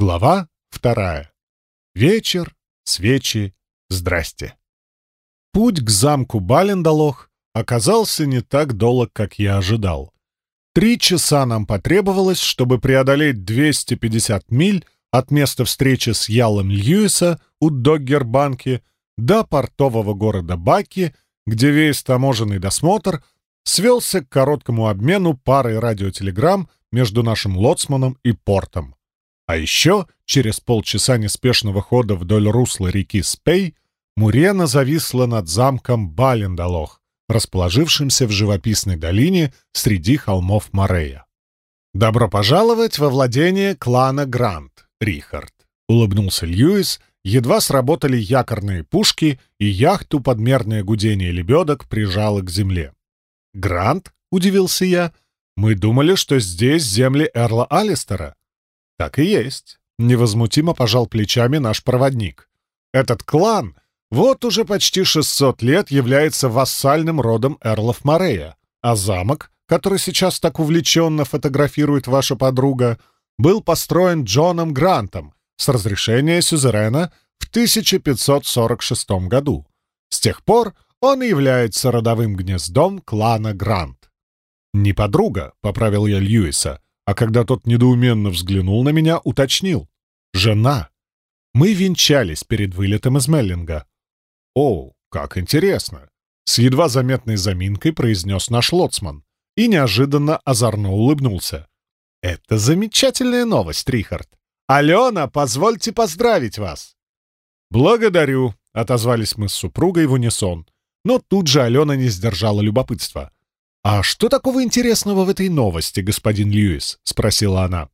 Глава вторая. Вечер, свечи, здрасте. Путь к замку Балендалох оказался не так долг, как я ожидал. Три часа нам потребовалось, чтобы преодолеть 250 миль от места встречи с Ялом Льюиса у Доггербанки до портового города Баки, где весь таможенный досмотр свелся к короткому обмену парой радиотелеграмм между нашим лоцманом и портом. А еще через полчаса неспешного хода вдоль русла реки Спей Мурена зависла над замком Балендалох, расположившимся в живописной долине среди холмов Морея. «Добро пожаловать во владение клана Грант, Рихард», — улыбнулся Льюис, едва сработали якорные пушки, и яхту подмерное гудение лебедок прижало к земле. «Грант?» — удивился я. «Мы думали, что здесь земли Эрла Алистера». «Так и есть», — невозмутимо пожал плечами наш проводник. «Этот клан вот уже почти 600 лет является вассальным родом Эрлов Морея, а замок, который сейчас так увлеченно фотографирует ваша подруга, был построен Джоном Грантом с разрешения сюзерена в 1546 году. С тех пор он и является родовым гнездом клана Грант. «Не подруга», — поправил я Льюиса, а когда тот недоуменно взглянул на меня, уточнил. «Жена». Мы венчались перед вылетом из Меллинга. «О, как интересно!» С едва заметной заминкой произнес наш лоцман и неожиданно озорно улыбнулся. «Это замечательная новость, Рихард! Алена, позвольте поздравить вас!» «Благодарю!» — отозвались мы с супругой в унисон. Но тут же Алена не сдержала любопытства. «А что такого интересного в этой новости, господин Льюис?» — спросила она.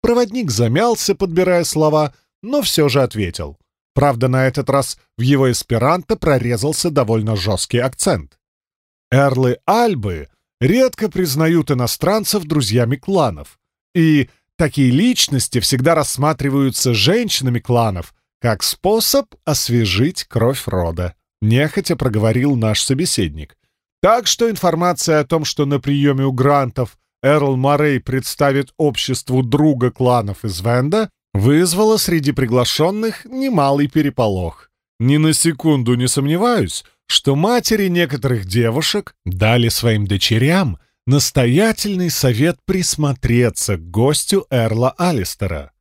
Проводник замялся, подбирая слова, но все же ответил. Правда, на этот раз в его эсперанто прорезался довольно жесткий акцент. Эрлы Альбы редко признают иностранцев друзьями кланов, и такие личности всегда рассматриваются женщинами кланов как способ освежить кровь рода, нехотя проговорил наш собеседник. Так что информация о том, что на приеме у Грантов Эрл Морей представит обществу друга кланов из Венда, вызвала среди приглашенных немалый переполох. Ни на секунду не сомневаюсь, что матери некоторых девушек дали своим дочерям настоятельный совет присмотреться к гостю Эрла Алистера.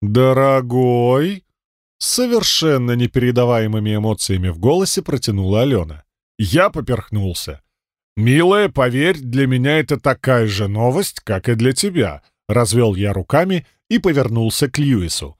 «Дорогой!» Совершенно непередаваемыми эмоциями в голосе протянула Алена. Я поперхнулся. «Милая, поверь, для меня это такая же новость, как и для тебя», — развел я руками и повернулся к Льюису.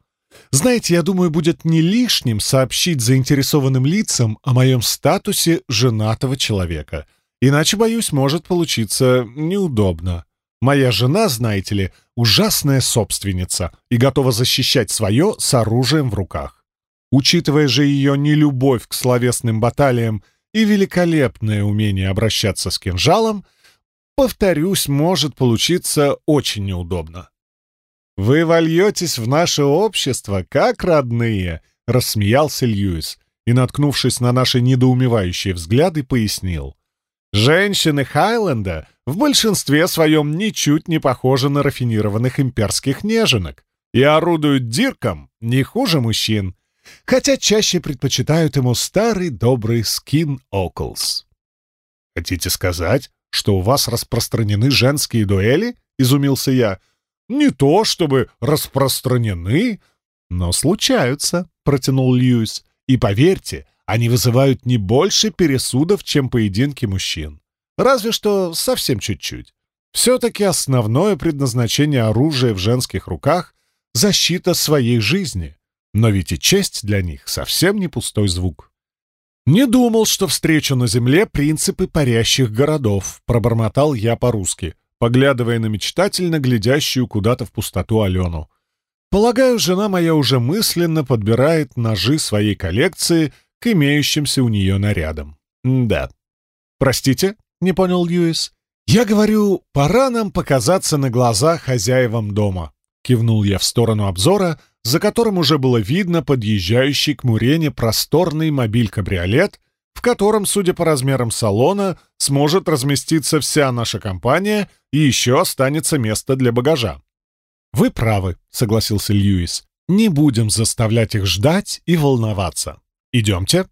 «Знаете, я думаю, будет не лишним сообщить заинтересованным лицам о моем статусе женатого человека. Иначе, боюсь, может получиться неудобно. Моя жена, знаете ли, ужасная собственница и готова защищать свое с оружием в руках. Учитывая же ее нелюбовь к словесным баталиям и великолепное умение обращаться с кинжалом, повторюсь, может получиться очень неудобно. «Вы вольетесь в наше общество, как родные», — рассмеялся Льюис и, наткнувшись на наши недоумевающие взгляды, пояснил. «Женщины Хайленда в большинстве своем ничуть не похожи на рафинированных имперских неженок и орудуют дирком не хуже мужчин хотя чаще предпочитают ему старый добрый скин Оклс. «Хотите сказать, что у вас распространены женские дуэли?» — изумился я. «Не то чтобы распространены, но случаются», — протянул Льюис. «И поверьте, они вызывают не больше пересудов, чем поединки мужчин. Разве что совсем чуть-чуть. Все-таки основное предназначение оружия в женских руках — защита своей жизни. Но ведь и честь для них совсем не пустой звук. «Не думал, что встречу на земле принципы парящих городов», — пробормотал я по-русски, поглядывая на мечтательно глядящую куда-то в пустоту Алену. «Полагаю, жена моя уже мысленно подбирает ножи своей коллекции к имеющимся у нее нарядам. да. Простите?» — не понял Льюис. «Я говорю, пора нам показаться на глаза хозяевам дома», — кивнул я в сторону обзора — за которым уже было видно подъезжающий к Мурене просторный мобиль-кабриолет, в котором, судя по размерам салона, сможет разместиться вся наша компания и еще останется место для багажа. «Вы правы», — согласился Льюис. «Не будем заставлять их ждать и волноваться. Идемте».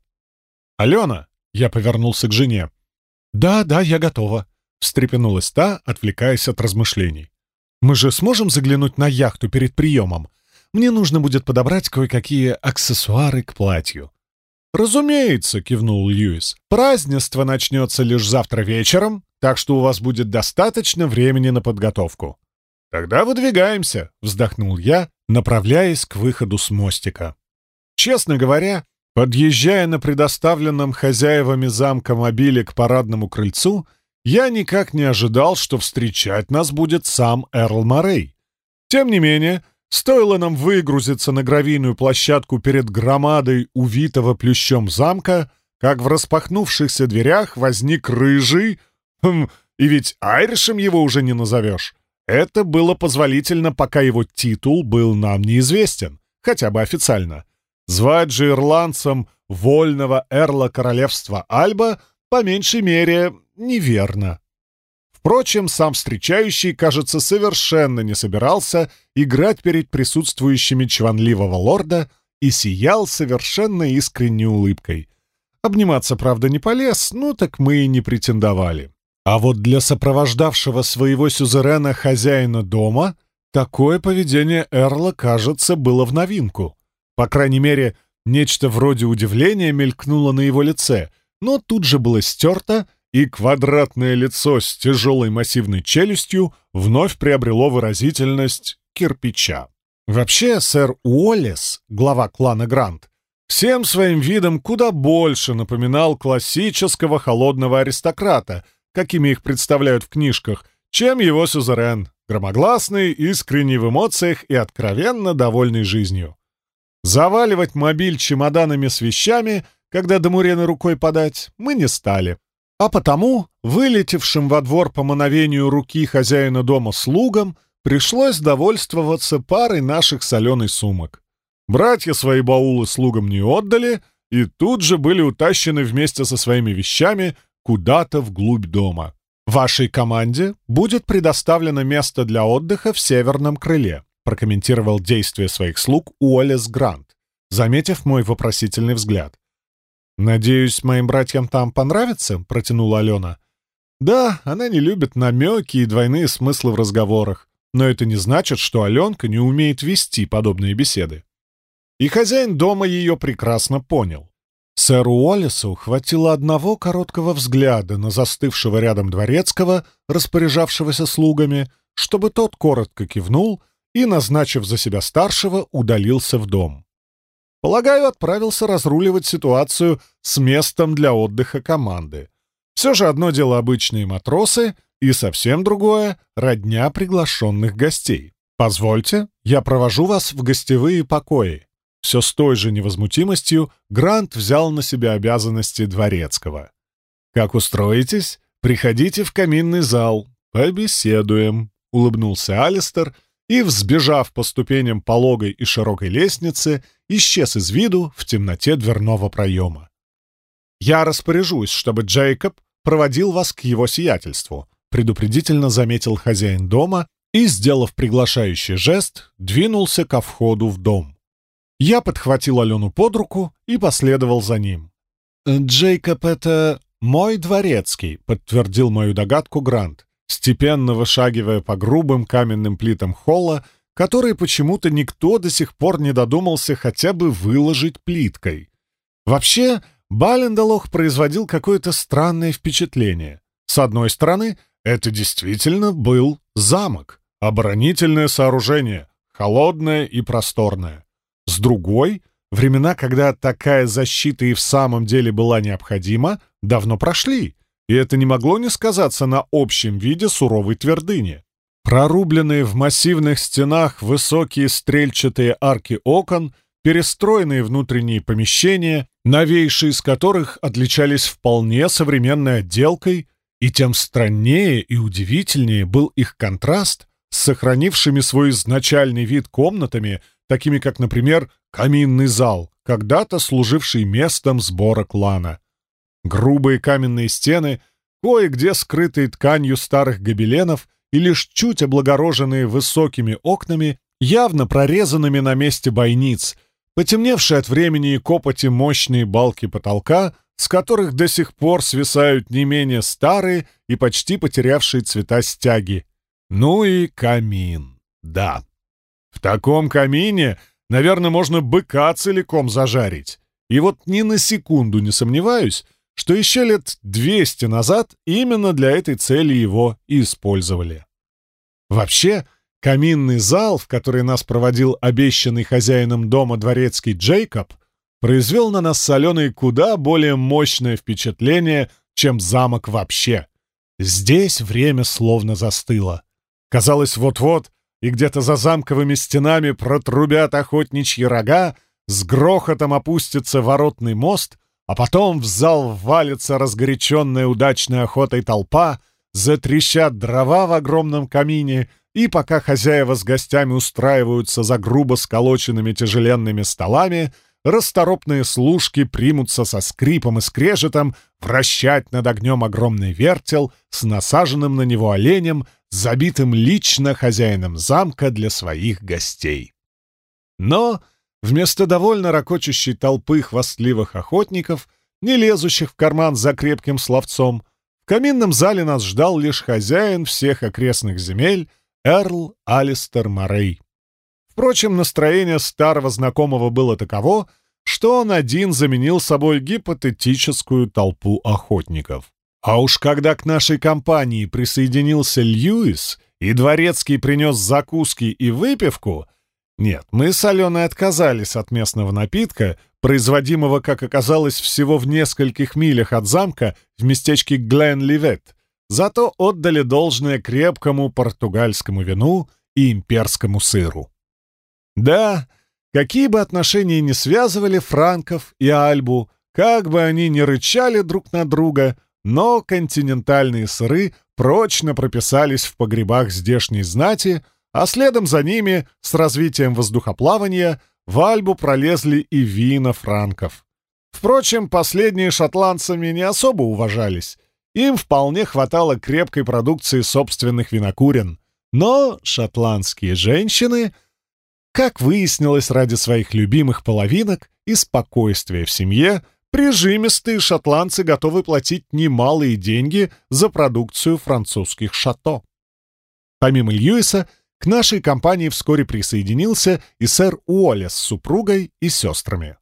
«Алена!» — я повернулся к жене. «Да, да, я готова», — встрепенулась та, отвлекаясь от размышлений. «Мы же сможем заглянуть на яхту перед приемом? Мне нужно будет подобрать кое-какие аксессуары к платью». «Разумеется», — кивнул Льюис. «Празднество начнется лишь завтра вечером, так что у вас будет достаточно времени на подготовку». «Тогда выдвигаемся», — вздохнул я, направляясь к выходу с мостика. Честно говоря, подъезжая на предоставленном хозяевами замка мобиле к парадному крыльцу, я никак не ожидал, что встречать нас будет сам Эрл Морей. Тем не менее, стоило нам выгрузиться на гравийную площадку перед громадой увитого плющом замка, как в распахнувшихся дверях возник рыжий, хм, и ведь Айришем его уже не назовешь, это было позволительно, пока его титул был нам неизвестен, хотя бы официально. Звать же ирландцам вольного эрла королевства Альба по меньшей мере неверно. Впрочем, сам встречающий, кажется, совершенно не собирался играть перед присутствующими чванливого лорда и сиял совершенно искренней улыбкой. Обниматься, правда, не полез, ну так мы и не претендовали. А вот для сопровождавшего своего сюзерена хозяина дома такое поведение Эрла, кажется, было в новинку. По крайней мере, нечто вроде удивления мелькнуло на его лице, но тут же было стерто, и квадратное лицо с тяжелой массивной челюстью вновь приобрело выразительность кирпича. Вообще, сэр Уоллес, глава клана Грант, всем своим видом куда больше напоминал классического холодного аристократа — какими их представляют в книжках, чем его сюзерен, громогласный, искренний в эмоциях и откровенно довольный жизнью. Заваливать мобиль чемоданами с вещами, когда до Мурены рукой подать, мы не стали. А потому, вылетевшим во двор по мановению руки хозяина дома слугам, пришлось довольствоваться парой наших соленой сумок. Братья свои баулы слугам не отдали и тут же были утащены вместе со своими вещами куда-то вглубь дома. Вашей команде будет предоставлено место для отдыха в северном крыле, прокомментировал действия своих слуг Уоллес Грант, заметив мой вопросительный взгляд. «Надеюсь, моим братьям там понравится?» — протянула Алена. «Да, она не любит намеки и двойные смыслы в разговорах, но это не значит, что Аленка не умеет вести подобные беседы». И хозяин дома ее прекрасно понял. Сэру Уоллесу хватило одного короткого взгляда на застывшего рядом дворецкого, распоряжавшегося слугами, чтобы тот коротко кивнул и, назначив за себя старшего, удалился в дом. Полагаю, отправился разруливать ситуацию с местом для отдыха команды. Все же одно дело обычные матросы, и совсем другое — родня приглашенных гостей. Позвольте, я провожу вас в гостевые покои. Все с той же невозмутимостью Грант взял на себя обязанности дворецкого. «Как устроитесь? Приходите в каминный зал. Побеседуем», — улыбнулся Алистер и, взбежав по ступеням пологой и широкой лестницы, исчез из виду в темноте дверного проема. «Я распоряжусь, чтобы Джейкоб проводил вас к его сиятельству», предупредительно заметил хозяин дома и, сделав приглашающий жест, двинулся ко входу в дом. Я подхватил Алену под руку и последовал за ним. «Джейкоб — это мой дворецкий», — подтвердил мою догадку Грант, степенно вышагивая по грубым каменным плитам холла, которые почему-то никто до сих пор не додумался хотя бы выложить плиткой. Вообще, Балендалох производил какое-то странное впечатление. С одной стороны, это действительно был замок, оборонительное сооружение, холодное и просторное. С другой, времена, когда такая защита и в самом деле была необходима, давно прошли, и это не могло не сказаться на общем виде суровой твердыни. Прорубленные в массивных стенах высокие стрельчатые арки окон, перестроенные внутренние помещения, новейшие из которых отличались вполне современной отделкой, и тем страннее и удивительнее был их контраст с сохранившими свой изначальный вид комнатами, такими как, например, каминный зал, когда-то служивший местом сбора клана. Грубые каменные стены, кое-где скрытые тканью старых гобеленов и лишь чуть облагороженные высокими окнами, явно прорезанными на месте бойниц, потемневшие от времени и копоти мощные балки потолка, с которых до сих пор свисают не менее старые и почти потерявшие цвета стяги. Ну и камин. Да. В таком камине, наверное, можно быка целиком зажарить. И вот ни на секунду не сомневаюсь, что еще лет 200 назад именно для этой цели его и использовали. Вообще, каминный зал, в который нас проводил обещанный хозяином дома дворецкий Джейкоб, произвел на нас с Аленой куда более мощное впечатление, чем замок вообще. Здесь время словно застыло. Казалось, вот-вот и где-то за замковыми стенами протрубят охотничьи рога, с грохотом опустится воротный мост, а потом в зал валится разгоряченная удачной охотой толпа, затрещат дрова в огромном камине, и пока хозяева с гостями устраиваются за грубо сколоченными тяжеленными столами — расторопные служки примутся со скрипом и скрежетом вращать над огнем огромный вертел с насаженным на него оленем, забитым лично хозяином замка для своих гостей. Но вместо довольно ракочущей толпы хвастливых охотников, не лезущих в карман за крепким словцом, в каминном зале нас ждал лишь хозяин всех окрестных земель Эрл Алистер Морей. Впрочем, настроение старого знакомого было таково, что он один заменил собой гипотетическую толпу охотников. А уж когда к нашей компании присоединился Льюис, и Дворецкий принес закуски и выпивку, нет, мы с Аленой отказались от местного напитка, производимого, как оказалось, всего в нескольких милях от замка в местечке Глен-Ливет, зато отдали должное крепкому португальскому вину и имперскому сыру. Да, какие бы отношения ни связывали Франков и Альбу, как бы они ни рычали друг на друга, но континентальные сыры прочно прописались в погребах здешней знати, а следом за ними, с развитием воздухоплавания, в Альбу пролезли и вина франков. Впрочем, последние шотландцами не особо уважались. Им вполне хватало крепкой продукции собственных винокурен. Но шотландские женщины — как выяснилось, ради своих любимых половинок и спокойствия в семье, прижимистые шотландцы готовы платить немалые деньги за продукцию французских шато. Помимо Льюиса, к нашей компании вскоре присоединился и сэр Уоллес с супругой и сестрами.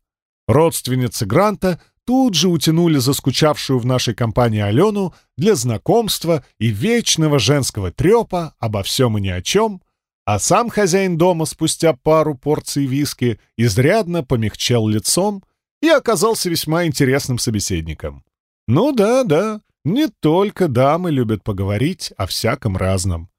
Родственницы Гранта тут же утянули заскучавшую в нашей компании Алену для знакомства и вечного женского трепа обо всем и ни о чем, а сам хозяин дома спустя пару порций виски изрядно помягчел лицом и оказался весьма интересным собеседником. Ну да, да, не только дамы любят поговорить о всяком разном.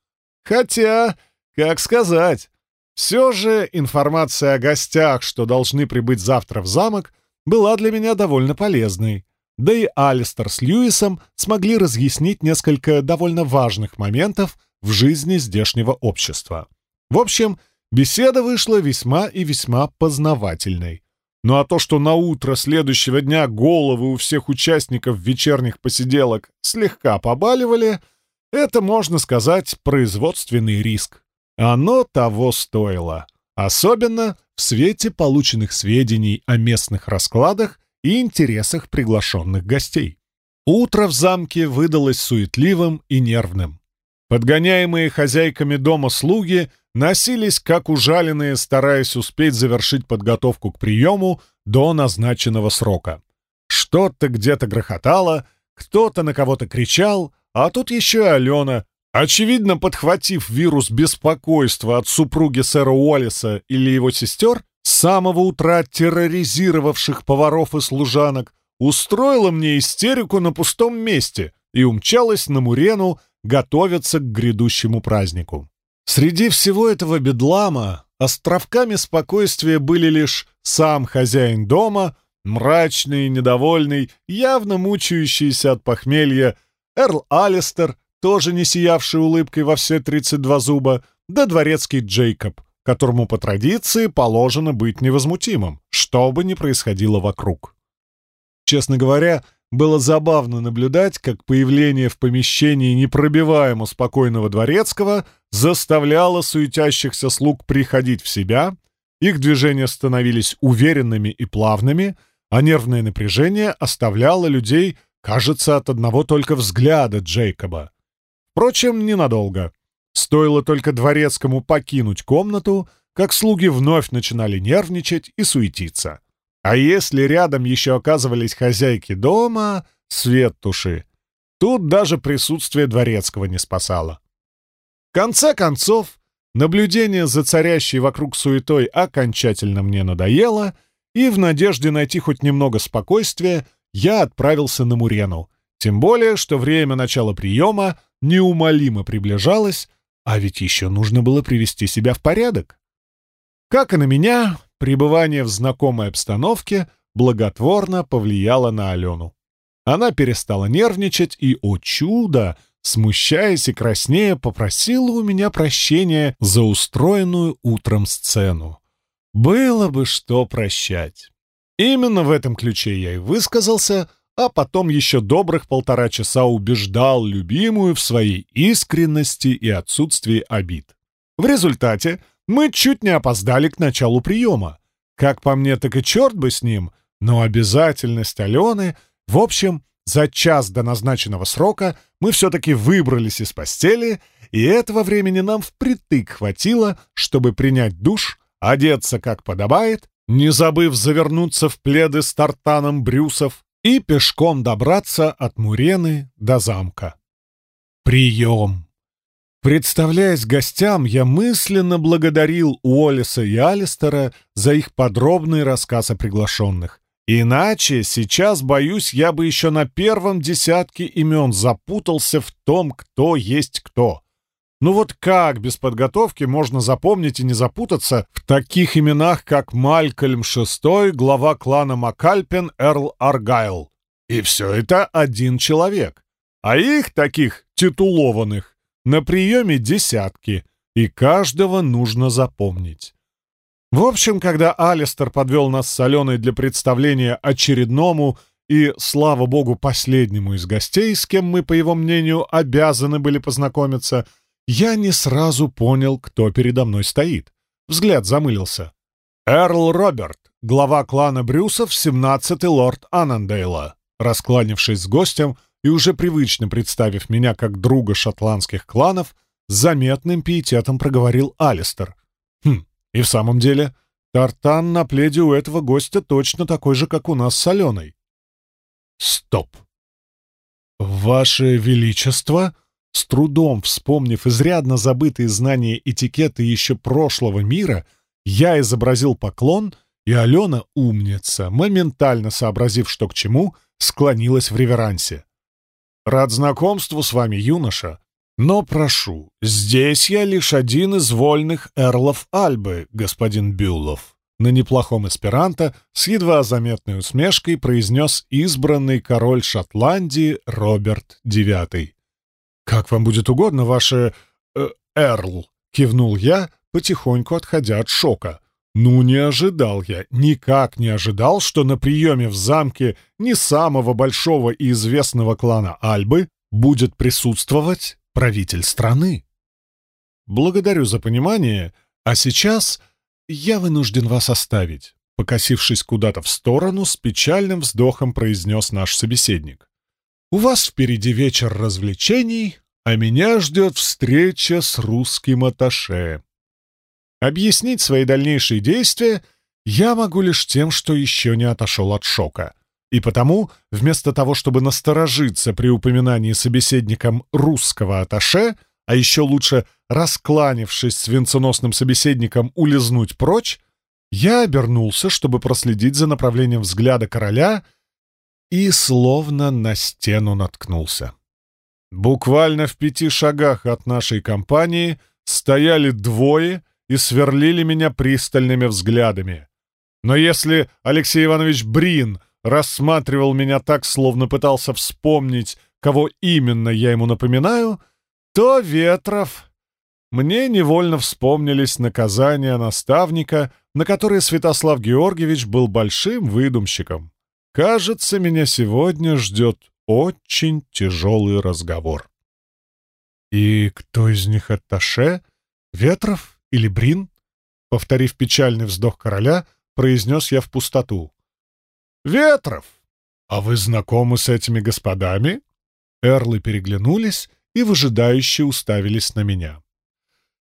Хотя, как сказать, все же информация о гостях, что должны прибыть завтра в замок, была для меня довольно полезной. Да и Алистер с Льюисом смогли разъяснить несколько довольно важных моментов в жизни здешнего общества. В общем, беседа вышла весьма и весьма познавательной. Ну а то, что на утро следующего дня головы у всех участников вечерних посиделок слегка побаливали, это, можно сказать, производственный риск. Оно того стоило. Особенно в свете полученных сведений о местных раскладах и интересах приглашенных гостей. Утро в замке выдалось суетливым и нервным. Подгоняемые хозяйками дома слуги носились как ужаленные, стараясь успеть завершить подготовку к приему до назначенного срока. Что-то где-то грохотало, кто-то на кого-то кричал, а тут еще Алена, очевидно подхватив вирус беспокойства от супруги сэра Уоллеса или его сестер, с самого утра терроризировавших поваров и служанок, устроила мне истерику на пустом месте и умчалась на Мурену готовиться к грядущему празднику. Среди всего этого бедлама островками спокойствия были лишь сам хозяин дома, мрачный и недовольный, явно мучающийся от похмелья, Эрл Алистер, тоже не сиявший улыбкой во все 32 зуба, да дворецкий Джейкоб, которому по традиции положено быть невозмутимым, что бы ни происходило вокруг. Честно говоря, было забавно наблюдать, как появление в помещении непробиваемо спокойного дворецкого заставляло суетящихся слуг приходить в себя, их движения становились уверенными и плавными, а нервное напряжение оставляло людей, кажется, от одного только взгляда Джейкоба. Впрочем, ненадолго. Стоило только дворецкому покинуть комнату, как слуги вновь начинали нервничать и суетиться. А если рядом еще оказывались хозяйки дома, свет туши. Тут даже присутствие дворецкого не спасало. В конце концов, наблюдение за царящей вокруг суетой окончательно мне надоело, и в надежде найти хоть немного спокойствия я отправился на Мурену, тем более, что время начала приема неумолимо приближалось, а ведь еще нужно было привести себя в порядок. Как и на меня, Пребывание в знакомой обстановке благотворно повлияло на Алену. Она перестала нервничать и, о чудо, смущаясь и краснея, попросила у меня прощения за устроенную утром сцену. Было бы что прощать. Именно в этом ключе я и высказался, а потом еще добрых полтора часа убеждал любимую в своей искренности и отсутствии обид. В результате мы чуть не опоздали к началу приема. Как по мне, так и черт бы с ним, но обязательность Алены... В общем, за час до назначенного срока мы все-таки выбрались из постели, и этого времени нам впритык хватило, чтобы принять душ, одеться как подобает, не забыв завернуться в пледы с тартаном брюсов и пешком добраться от Мурены до замка. Прием! Представляясь гостям, я мысленно благодарил Уоллеса и Алистера за их подробный рассказ о приглашенных. Иначе, сейчас, боюсь, я бы еще на первом десятке имен запутался в том, кто есть кто. Ну вот как без подготовки можно запомнить и не запутаться в таких именах, как Малькольм VI, глава клана Макальпен, Эрл Аргайл? И все это один человек. А их, таких титулованных, на приеме десятки, и каждого нужно запомнить. В общем, когда Алистер подвел нас с Аленой для представления очередному и, слава богу, последнему из гостей, с кем мы, по его мнению, обязаны были познакомиться, я не сразу понял, кто передо мной стоит. Взгляд замылился. Эрл Роберт, глава клана Брюсов, 17-й лорд Аннандейла. Раскланившись с гостем, и уже привычно представив меня как друга шотландских кланов, с заметным пиететом проговорил Алистер. Хм, и в самом деле, тартан на пледе у этого гостя точно такой же, как у нас с Аленой. Стоп! Ваше Величество, с трудом вспомнив изрядно забытые знания этикета еще прошлого мира, я изобразил поклон, и Алена, умница, моментально сообразив, что к чему, склонилась в реверансе. Рад знакомству с вами, юноша. Но прошу, здесь я лишь один из вольных эрлов Альбы, господин Бюллов. На неплохом эсперанто с едва заметной усмешкой произнес избранный король Шотландии Роберт IX. «Как вам будет угодно, ваше... Э, эрл», — кивнул я, потихоньку отходя от шока. Ну, не ожидал я, никак не ожидал, что на приеме в замке не самого большого и известного клана Альбы будет присутствовать правитель страны. Благодарю за понимание, а сейчас я вынужден вас оставить, покосившись куда-то в сторону, с печальным вздохом произнес наш собеседник. У вас впереди вечер развлечений, а меня ждет встреча с русским аташе. Объяснить свои дальнейшие действия я могу лишь тем, что еще не отошел от шока. И потому, вместо того, чтобы насторожиться при упоминании собеседником русского аташе, а еще лучше, раскланившись с венценосным собеседником, улизнуть прочь, я обернулся, чтобы проследить за направлением взгляда короля, и словно на стену наткнулся. Буквально в пяти шагах от нашей компании стояли двое и сверлили меня пристальными взглядами. Но если Алексей Иванович Брин рассматривал меня так, словно пытался вспомнить, кого именно я ему напоминаю, то Ветров... Мне невольно вспомнились наказания наставника, на которые Святослав Георгиевич был большим выдумщиком. Кажется, меня сегодня ждет очень тяжелый разговор. «И кто из них атташе? Ветров или Брин?» Повторив печальный вздох короля, произнес я в пустоту. «Ветров! А вы знакомы с этими господами?» Эрлы переглянулись и выжидающе уставились на меня.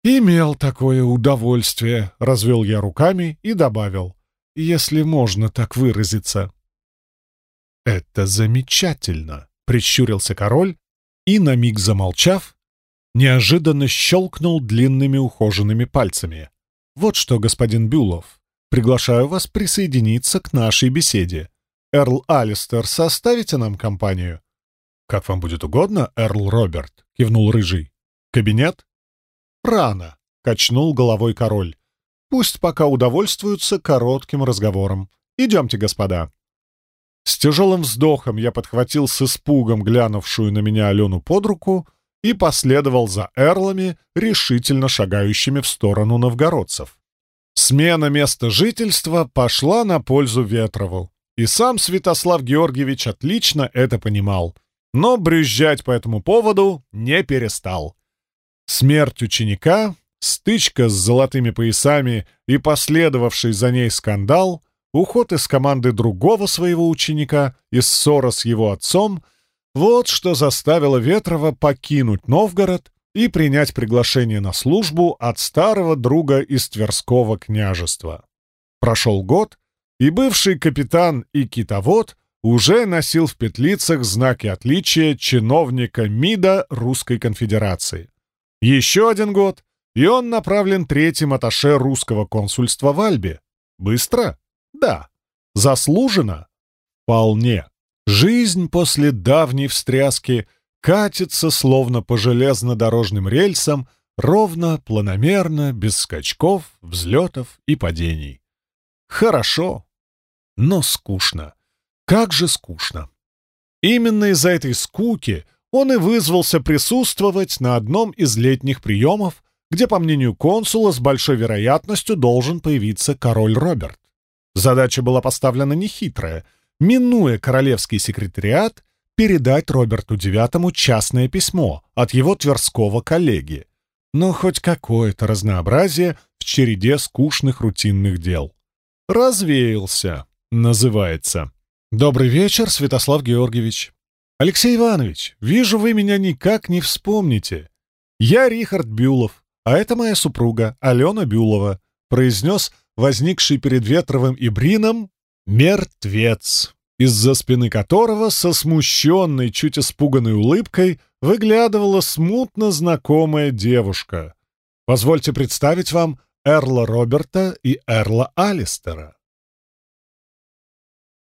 «Имел такое удовольствие», — развел я руками и добавил, «если можно так выразиться». «Это замечательно», — прищурился король и, на миг замолчав, неожиданно щелкнул длинными ухоженными пальцами. «Вот что, господин Бюлов, приглашаю вас присоединиться к нашей беседе. Эрл Алистер, составите нам компанию?» «Как вам будет угодно, Эрл Роберт», — кивнул Рыжий. «Кабинет?» «Рано», — качнул головой король. «Пусть пока удовольствуются коротким разговором. Идемте, господа». С тяжелым вздохом я подхватил с испугом глянувшую на меня Алену под руку и последовал за эрлами, решительно шагающими в сторону новгородцев. Смена места жительства пошла на пользу Ветрову, и сам Святослав Георгиевич отлично это понимал, но брюзжать по этому поводу не перестал. Смерть ученика, стычка с золотыми поясами и последовавший за ней скандал, уход из команды другого своего ученика и ссора с его отцом — вот что заставило Ветрова покинуть Новгород и принять приглашение на службу от старого друга из Тверского княжества. Прошел год, и бывший капитан и китовод уже носил в петлицах знаки отличия чиновника МИДа Русской конфедерации. Еще один год, и он направлен третьим аташе русского консульства в Альбе. Быстро? Да. Заслуженно? Вполне. Жизнь после давней встряски катится словно по железнодорожным рельсам, ровно, планомерно, без скачков, взлетов и падений. Хорошо, но скучно. Как же скучно. Именно из-за этой скуки он и вызвался присутствовать на одном из летних приемов, где, по мнению консула, с большой вероятностью должен появиться король Роберт. Задача была поставлена нехитрая — минуя королевский секретариат, передать Роберту IX частное письмо от его тверского коллеги. Но хоть какое-то разнообразие в череде скучных рутинных дел. «Развеялся», называется. «Добрый вечер, Святослав Георгиевич». «Алексей Иванович, вижу, вы меня никак не вспомните. Я Рихард Бюлов, а это моя супруга Алена Бюлова», произнес возникший перед Ветровым и Брином Мертвец, из-за спины которого со смущенной, чуть испуганной улыбкой выглядывала смутно знакомая девушка. Позвольте представить вам Эрла Роберта и Эрла Алистера.